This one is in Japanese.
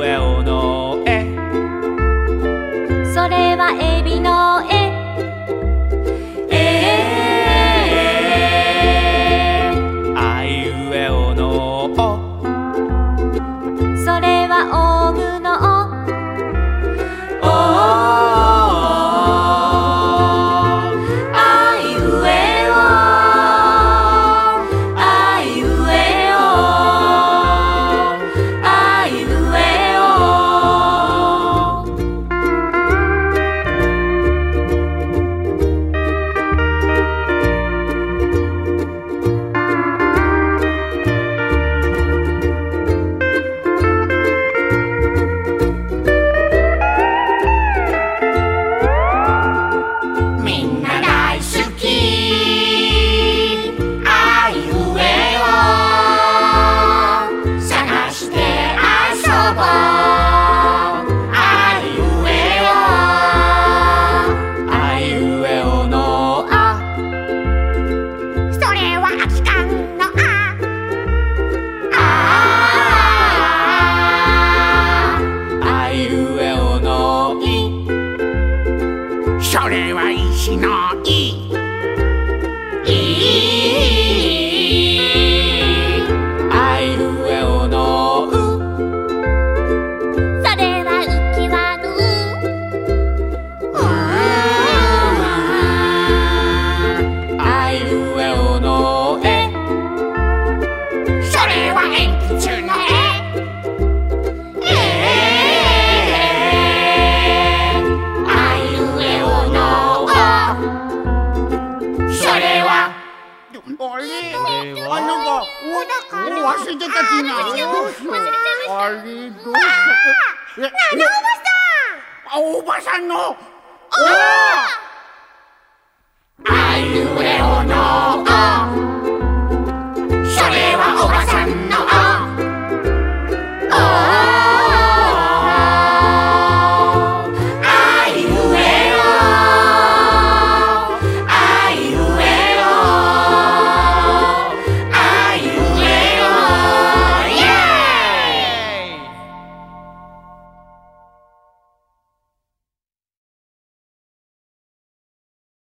上尾の絵それはエビの絵れは石のい」れ？これは？あなんかおお忘れてたきな忘れちゃいましようあれどうしよう。ええあおばさんあいうえおの？